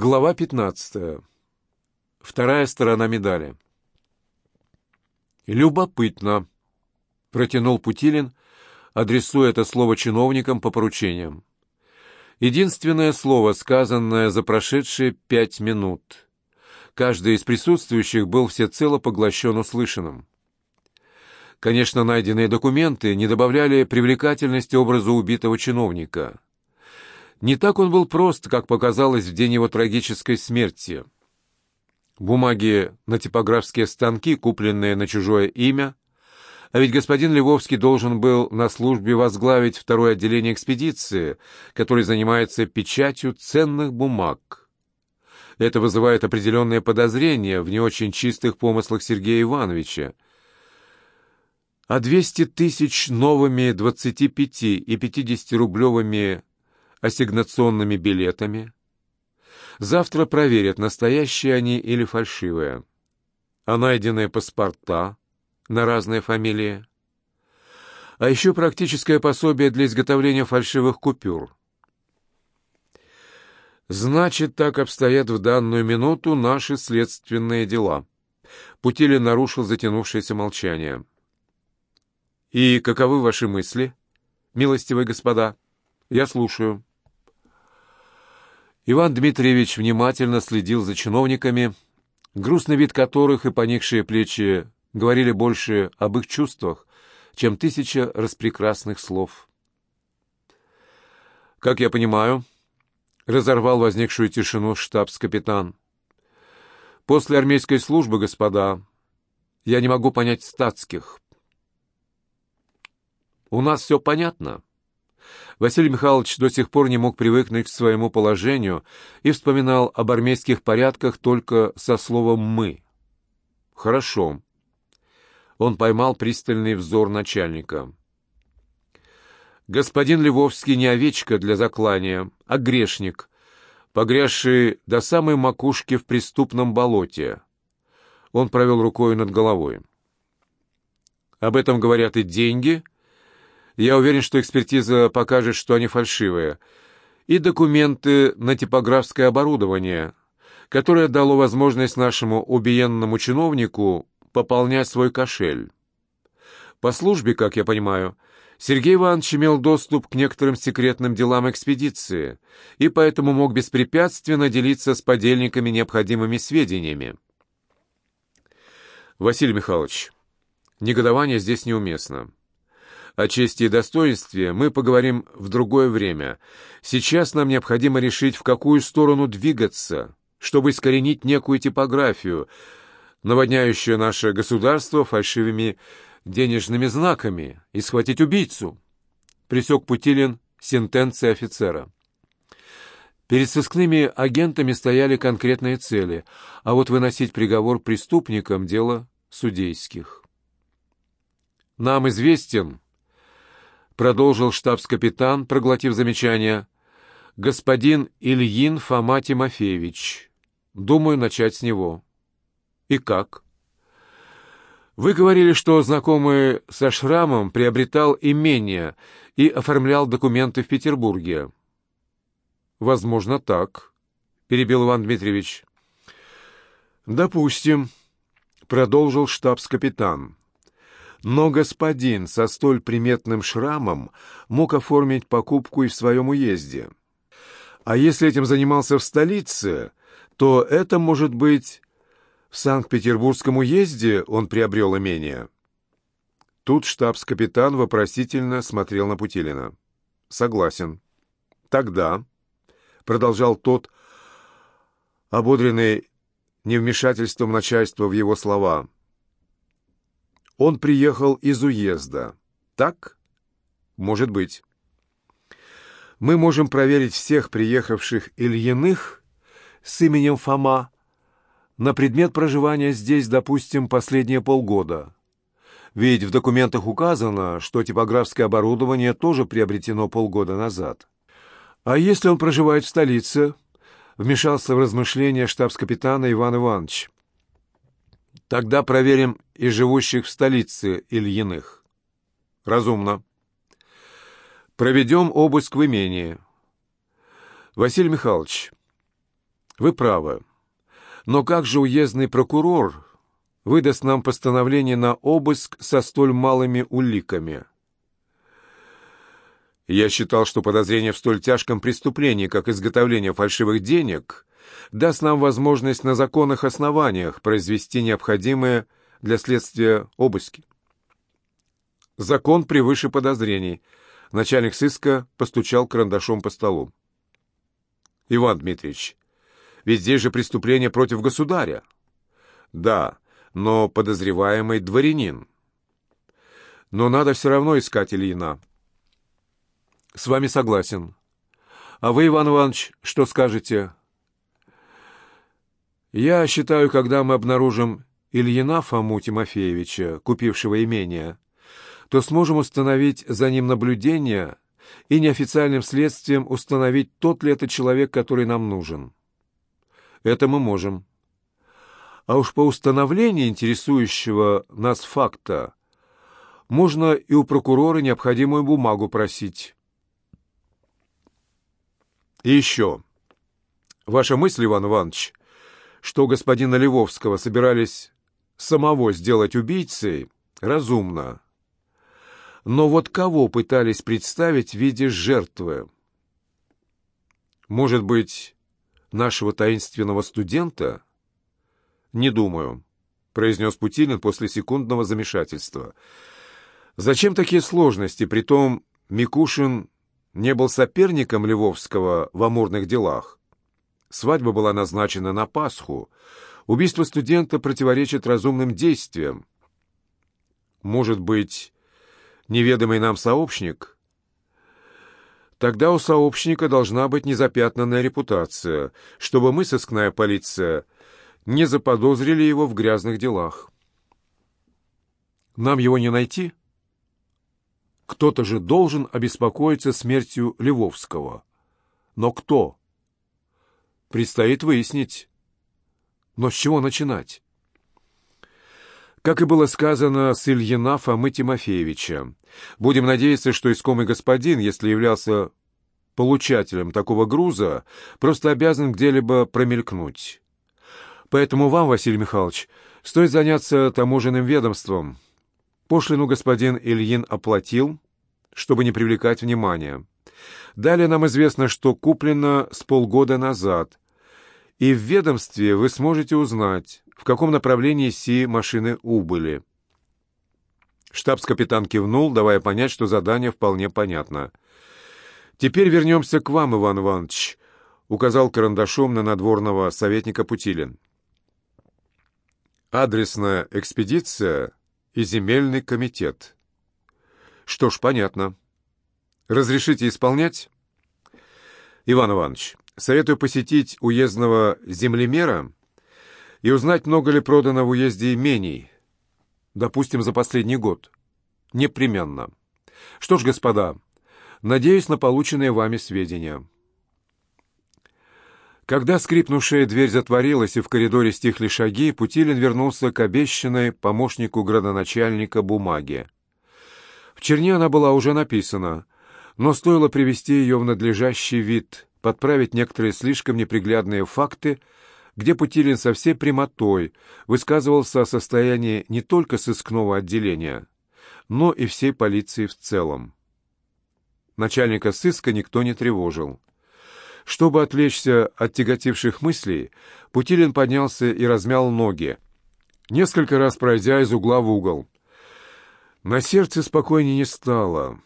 Глава 15. Вторая сторона медали. «Любопытно», — протянул Путилин, адресуя это слово чиновникам по поручениям. Единственное слово, сказанное за прошедшие пять минут. Каждый из присутствующих был всецело поглощен услышанным. Конечно, найденные документы не добавляли привлекательности образу убитого чиновника. Не так он был прост, как показалось в день его трагической смерти. Бумаги на типографские станки, купленные на чужое имя, а ведь господин Львовский должен был на службе возглавить второе отделение экспедиции, который занимается печатью ценных бумаг. Это вызывает определенные подозрения в не очень чистых помыслах Сергея Ивановича, а 200 тысяч новыми 25 и 50-рублевыми ассигнационными билетами. Завтра проверят, настоящие они или фальшивые. А найденные паспорта на разные фамилии. А еще практическое пособие для изготовления фальшивых купюр. Значит, так обстоят в данную минуту наши следственные дела. Путилин нарушил затянувшееся молчание. «И каковы ваши мысли, милостивые господа? Я слушаю». Иван Дмитриевич внимательно следил за чиновниками, грустный вид которых и поникшие плечи говорили больше об их чувствах, чем тысяча распрекрасных слов. «Как я понимаю», — разорвал возникшую тишину штабс-капитан, «после армейской службы, господа, я не могу понять статских». У нас все понятно. Василий Михайлович до сих пор не мог привыкнуть к своему положению и вспоминал об армейских порядках только со словом «мы». «Хорошо». Он поймал пристальный взор начальника. «Господин Львовский не овечка для заклания, а грешник, погрязший до самой макушки в преступном болоте». Он провел рукой над головой. «Об этом говорят и деньги», — я уверен, что экспертиза покажет, что они фальшивые. И документы на типографское оборудование, которое дало возможность нашему убиенному чиновнику пополнять свой кошель. По службе, как я понимаю, Сергей Иванович имел доступ к некоторым секретным делам экспедиции и поэтому мог беспрепятственно делиться с подельниками необходимыми сведениями. Василий Михайлович, негодование здесь неуместно. О чести и достоинстве мы поговорим в другое время. Сейчас нам необходимо решить, в какую сторону двигаться, чтобы искоренить некую типографию, наводняющую наше государство фальшивыми денежными знаками, и схватить убийцу. Присек Путилин сентенции офицера. Перед сыскными агентами стояли конкретные цели, а вот выносить приговор преступникам – дело судейских. Нам известен продолжил штабс-капитан, проглотив замечание, господин Ильин Фома Тимофеевич. Думаю, начать с него. И как? Вы говорили, что знакомый со шрамом приобретал имение и оформлял документы в Петербурге. Возможно, так, перебил Иван Дмитриевич. Допустим, продолжил штабс-капитан. Но господин со столь приметным шрамом мог оформить покупку и в своем уезде. А если этим занимался в столице, то это может быть в Санкт-Петербургском уезде он приобрел имение. Тут штабс-капитан вопросительно смотрел на Путилина. «Согласен. Тогда», — продолжал тот, ободренный невмешательством начальства в его слова, — он приехал из уезда. Так? Может быть. Мы можем проверить всех приехавших Ильиных с именем Фома на предмет проживания здесь, допустим, последние полгода. Ведь в документах указано, что типографское оборудование тоже приобретено полгода назад. А если он проживает в столице, вмешался в размышления штабс-капитана Иван Иванович. Тогда проверим и живущих в столице Ильиных. Разумно. Проведем обыск в имении. Василий Михайлович, Вы правы. Но как же уездный прокурор выдаст нам постановление на обыск со столь малыми уликами? Я считал, что подозрение в столь тяжком преступлении, как изготовление фальшивых денег, даст нам возможность на законных основаниях произвести необходимые для следствия обыски. Закон превыше подозрений. Начальник сыска постучал карандашом по столу. Иван Дмитриевич, ведь здесь же преступление против государя. Да, но подозреваемый дворянин. Но надо все равно искать Ильина. С вами согласен. А вы, Иван Иванович, что скажете? Я считаю, когда мы обнаружим Ильина Фому Тимофеевича, купившего имение, то сможем установить за ним наблюдение и неофициальным следствием установить, тот ли это человек, который нам нужен. Это мы можем. А уж по установлению интересующего нас факта можно и у прокурора необходимую бумагу просить. И еще. Ваша мысль, Иван Иванович, что господина Левовского собирались самого сделать убийцей, разумно. Но вот кого пытались представить в виде жертвы? Может быть, нашего таинственного студента? Не думаю, произнес Путилин после секундного замешательства. Зачем такие сложности? Притом Микушин не был соперником Львовского в амурных делах. Свадьба была назначена на Пасху. Убийство студента противоречит разумным действиям. Может быть, неведомый нам сообщник? Тогда у сообщника должна быть незапятнанная репутация, чтобы мы, сыскная полиция, не заподозрили его в грязных делах. Нам его не найти? Кто-то же должен обеспокоиться смертью Левовского. Но кто? Предстоит выяснить. Но с чего начинать? Как и было сказано с Ильина Фомы Тимофеевича, будем надеяться, что искомый господин, если являлся получателем такого груза, просто обязан где-либо промелькнуть. Поэтому вам, Василий Михайлович, стоит заняться таможенным ведомством. Пошлину господин Ильин оплатил, чтобы не привлекать внимания. Далее нам известно, что куплено с полгода назад, и в ведомстве вы сможете узнать, в каком направлении си машины убыли. Штабс-капитан кивнул, давая понять, что задание вполне понятно. «Теперь вернемся к вам, Иван Иванович», — указал карандашом на надворного советника Путилин. «Адресная экспедиция и земельный комитет». «Что ж, понятно. Разрешите исполнять?» «Иван Иванович, советую посетить уездного землемера и узнать, много ли продано в уезде имений, допустим, за последний год. Непременно. Что ж, господа, надеюсь на полученные вами сведения. Когда скрипнувшая дверь затворилась и в коридоре стихли шаги, Путилин вернулся к обещанной помощнику градоначальника бумаге. В черне она была уже написана, но стоило привести ее в надлежащий вид, подправить некоторые слишком неприглядные факты — где Путилин со всей прямотой высказывался о состоянии не только сыскного отделения, но и всей полиции в целом. Начальника сыска никто не тревожил. Чтобы отвлечься от тяготивших мыслей, Путилин поднялся и размял ноги, несколько раз пройдя из угла в угол. На сердце спокойнее не стало.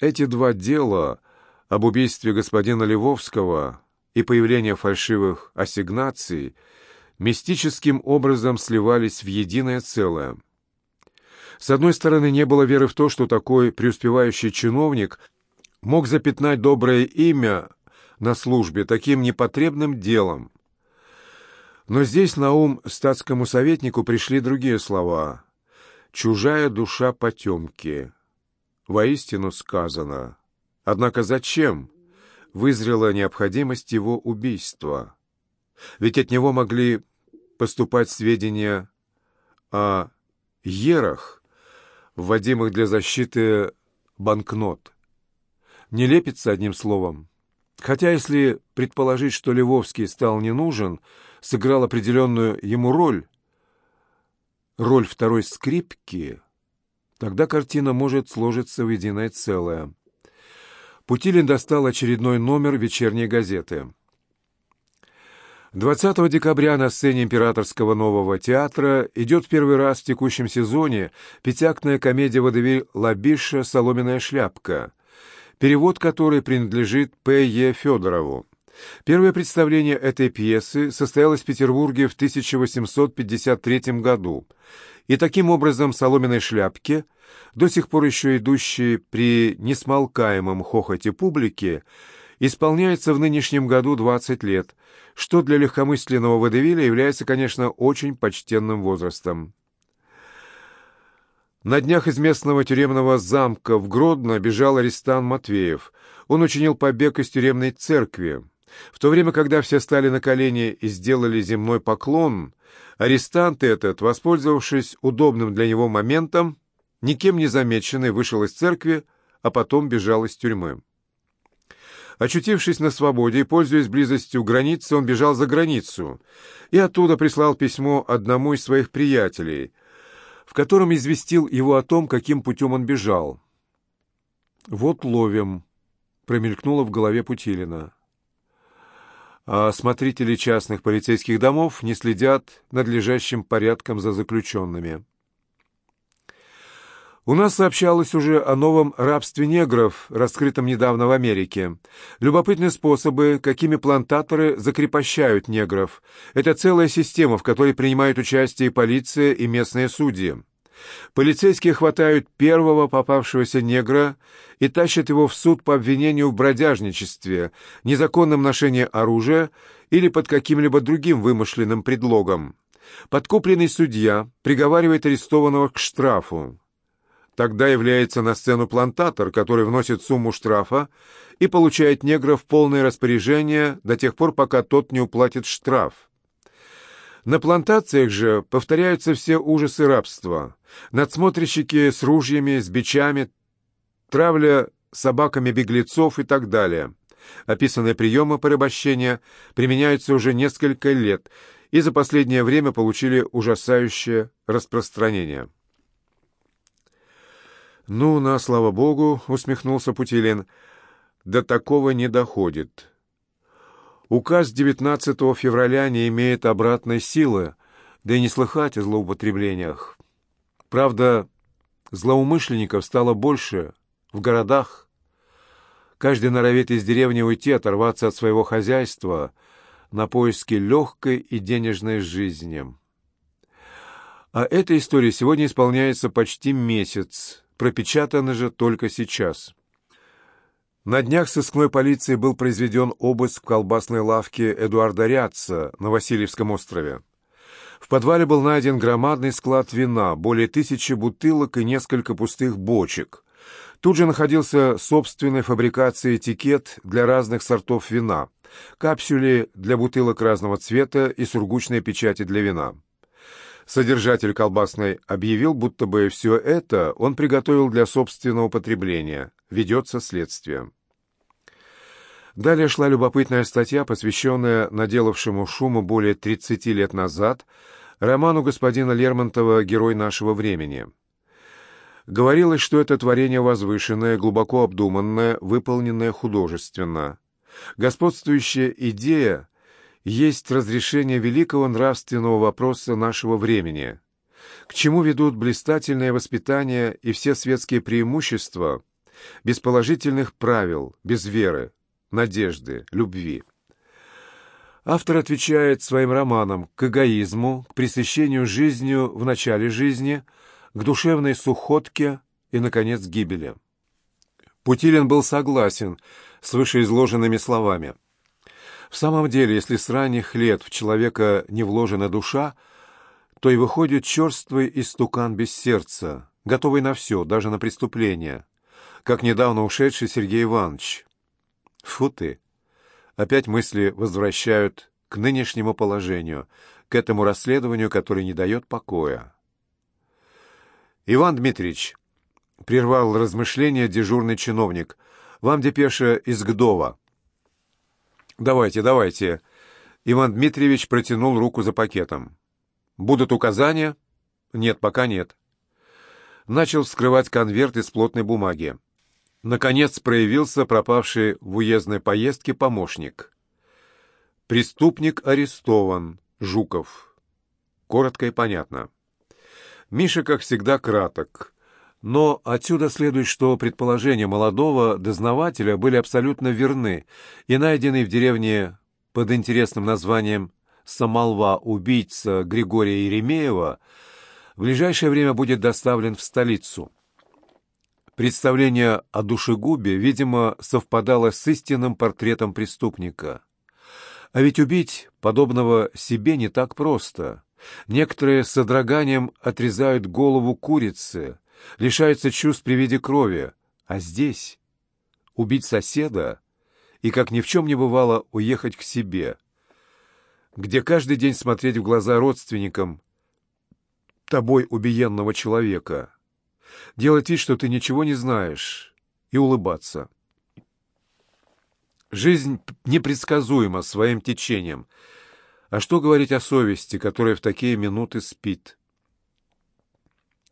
Эти два дела об убийстве господина Левовского и появление фальшивых ассигнаций мистическим образом сливались в единое целое. С одной стороны, не было веры в то, что такой преуспевающий чиновник мог запятнать доброе имя на службе таким непотребным делом. Но здесь на ум статскому советнику пришли другие слова. «Чужая душа потемки». Воистину сказано. Однако зачем? вызрела необходимость его убийства. Ведь от него могли поступать сведения о ерах, вводимых для защиты банкнот. Не лепится одним словом. Хотя, если предположить, что Львовский стал не нужен, сыграл определенную ему роль, роль второй скрипки, тогда картина может сложиться в единое целое. Путилин достал очередной номер вечерней газеты. 20 декабря на сцене Императорского нового театра идет в первый раз в текущем сезоне пятиактная комедия «Водевиль Лабиша. Соломенная шляпка», перевод которой принадлежит П. Е. Федорову. Первое представление этой пьесы состоялось в Петербурге в 1853 году, и таким образом «Соломенной шляпке», до сих пор еще идущей при несмолкаемом хохоте публики, исполняется в нынешнем году 20 лет, что для легкомысленного водевиля является, конечно, очень почтенным возрастом. На днях из местного тюремного замка в Гродно бежал арестант Матвеев. Он учинил побег из тюремной церкви. В то время, когда все стали на колени и сделали земной поклон, арестант этот, воспользовавшись удобным для него моментом, никем не замеченный, вышел из церкви, а потом бежал из тюрьмы. Очутившись на свободе и пользуясь близостью границы, он бежал за границу и оттуда прислал письмо одному из своих приятелей, в котором известил его о том, каким путем он бежал. «Вот ловим», — промелькнуло в голове Путилина. А смотрители частных полицейских домов не следят надлежащим порядком за заключенными. У нас сообщалось уже о новом рабстве негров, раскрытом недавно в Америке. Любопытные способы, какими плантаторы закрепощают негров. Это целая система, в которой принимают участие и полиция, и местные судьи. Полицейские хватают первого попавшегося негра и тащат его в суд по обвинению в бродяжничестве, незаконном ношении оружия или под каким-либо другим вымышленным предлогом. Подкупленный судья приговаривает арестованного к штрафу. Тогда является на сцену плантатор, который вносит сумму штрафа и получает негра в полное распоряжение до тех пор, пока тот не уплатит штраф. На плантациях же повторяются все ужасы рабства. Надсмотрщики с ружьями, с бичами, травля собаками беглецов и так далее. Описанные приемы порабощения применяются уже несколько лет и за последнее время получили ужасающее распространение. «Ну, на слава богу», — усмехнулся Путилин, — «до такого не доходит. Указ 19 февраля не имеет обратной силы, да и не слыхать о злоупотреблениях. Правда, злоумышленников стало больше в городах. Каждый норовит из деревни уйти, оторваться от своего хозяйства на поиски легкой и денежной жизни. А эта история сегодня исполняется почти месяц, пропечатано же только сейчас. На днях сыскной полиции был произведен обыск в колбасной лавке Эдуарда Рядца на Васильевском острове. В подвале был найден громадный склад вина, более тысячи бутылок и несколько пустых бочек. Тут же находился собственной фабрикации этикет для разных сортов вина, капсюли для бутылок разного цвета и сургучные печати для вина. Содержатель колбасной объявил, будто бы все это он приготовил для собственного потребления. Ведется следствие. Далее шла любопытная статья, посвященная наделавшему шуму более 30 лет назад роману господина Лермонтова «Герой нашего времени». Говорилось, что это творение возвышенное, глубоко обдуманное, выполненное художественно. Господствующая идея есть разрешение великого нравственного вопроса нашего времени. К чему ведут блистательное воспитание и все светские преимущества без положительных правил, без веры, надежды, любви? Автор отвечает своим романом к эгоизму, к пресыщению жизнью в начале жизни, к душевной сухотке и, наконец, гибели. Путилин был согласен с вышеизложенными словами – в самом деле, если с ранних лет в человека не вложена душа, то и выходит черствый истукан без сердца, готовый на все, даже на преступление, как недавно ушедший Сергей Иванович. Фу ты! Опять мысли возвращают к нынешнему положению, к этому расследованию, которое не дает покоя. «Иван Дмитриевич», — прервал размышления дежурный чиновник, — «вам депеша из Гдова». «Давайте, давайте». Иван Дмитриевич протянул руку за пакетом. «Будут указания?» «Нет, пока нет». Начал вскрывать конверт из плотной бумаги. Наконец проявился пропавший в уездной поездке помощник. «Преступник арестован. Жуков». Коротко и понятно. Миша, как всегда, краток. Но отсюда следует, что предположения молодого дознавателя были абсолютно верны, и найденный в деревне под интересным названием «Самолва» убийца Григория Еремеева в ближайшее время будет доставлен в столицу. Представление о душегубе, видимо, совпадало с истинным портретом преступника. А ведь убить подобного себе не так просто. Некоторые с содроганием отрезают голову курицы, лишаются чувств при виде крови. А здесь убить соседа и, как ни в чем не бывало, уехать к себе, где каждый день смотреть в глаза родственникам тобой убиенного человека, делать вид, что ты ничего не знаешь, и улыбаться. Жизнь непредсказуема своим течением — а что говорить о совести, которая в такие минуты спит?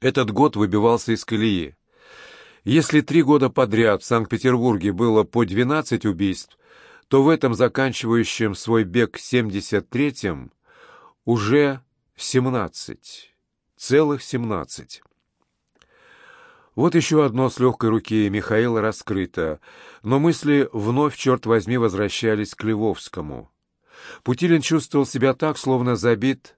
Этот год выбивался из колеи. Если три года подряд в Санкт-Петербурге было по 12 убийств, то в этом заканчивающем свой бег 73-м уже 17. Целых 17. Вот еще одно с легкой руки Михаила раскрыто, но мысли вновь, черт возьми, возвращались к Львовскому. Путилин чувствовал себя так, словно забит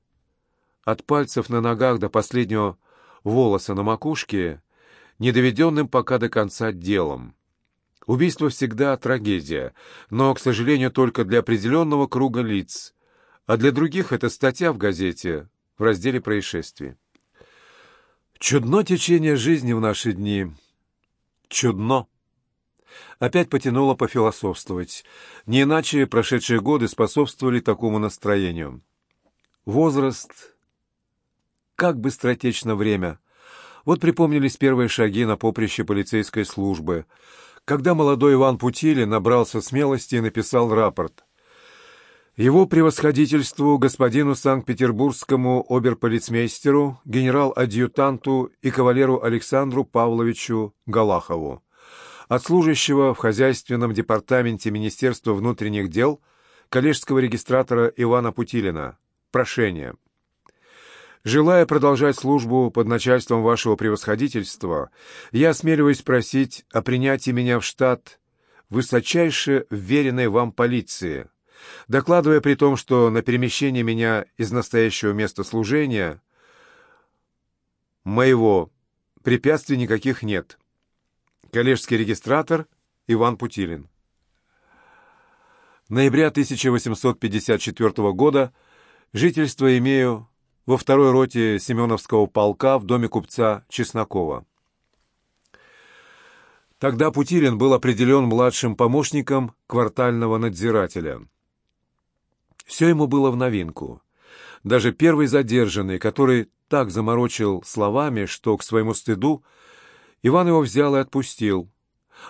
от пальцев на ногах до последнего волоса на макушке, недоведенным пока до конца делом. Убийство всегда трагедия, но, к сожалению, только для определенного круга лиц, а для других это статья в газете в разделе происшествий. Чудно течение жизни в наши дни. Чудно. Опять потянуло пофилософствовать. Не иначе прошедшие годы способствовали такому настроению. Возраст. Как быстротечно время. Вот припомнились первые шаги на поприще полицейской службы, когда молодой Иван Путилин набрался смелости и написал рапорт. Его превосходительству, господину Санкт-Петербургскому оберполицмейстеру, генерал-адъютанту и кавалеру Александру Павловичу Галахову от служащего в хозяйственном департаменте Министерства внутренних дел коллежского регистратора Ивана Путилина. Прошение. Желая продолжать службу под начальством вашего превосходительства, я осмеливаюсь просить о принятии меня в штат высочайше вверенной вам полиции, докладывая при том, что на перемещение меня из настоящего места служения моего препятствий никаких нет. Коллежский регистратор Иван Путилин. Ноября 1854 года жительство имею во второй роте Семеновского полка в доме купца Чеснокова. Тогда Путилин был определен младшим помощником квартального надзирателя. Все ему было в новинку. Даже первый задержанный, который так заморочил словами, что к своему стыду – Иван его взял и отпустил.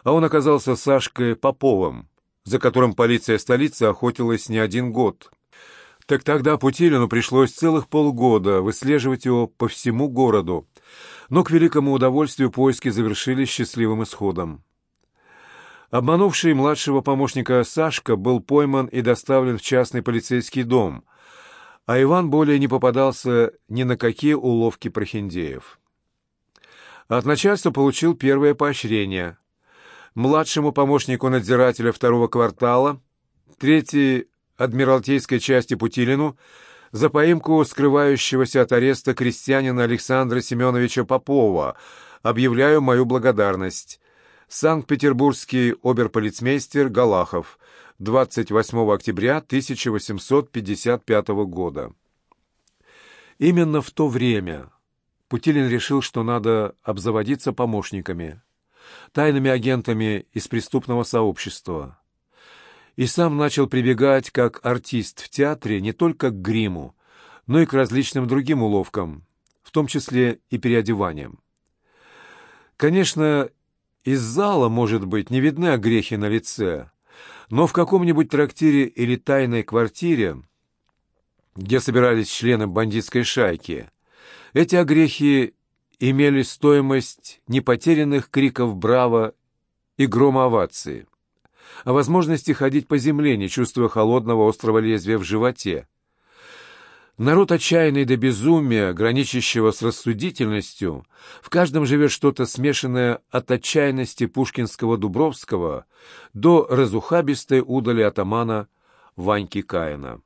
А он оказался Сашкой Поповым, за которым полиция столицы охотилась не один год. Так тогда Путилину пришлось целых полгода выслеживать его по всему городу, но к великому удовольствию поиски завершились счастливым исходом. Обманувший младшего помощника Сашка был пойман и доставлен в частный полицейский дом, а Иван более не попадался ни на какие уловки прохиндеев. От начальства получил первое поощрение. Младшему помощнику надзирателя второго квартала, третьей адмиралтейской части Путилину, за поимку скрывающегося от ареста крестьянина Александра Семеновича Попова объявляю мою благодарность. Санкт-Петербургский оберполицмейстер Галахов, 28 октября 1855 года. Именно в то время Путилин решил, что надо обзаводиться помощниками, тайными агентами из преступного сообщества. И сам начал прибегать как артист в театре не только к гриму, но и к различным другим уловкам, в том числе и переодеваниям. Конечно, из зала, может быть, не видны огрехи на лице, Но в каком-нибудь трактире или тайной квартире, где собирались члены бандитской шайки, эти огрехи имели стоимость непотерянных криков «Браво!» и грома овации, о возможности ходить по земле, не чувствуя холодного острого лезвия в животе. Народ отчаянный до безумия, граничащего с рассудительностью, в каждом живет что-то смешанное от отчаянности пушкинского Дубровского до разухабистой удали атамана Ваньки Каина.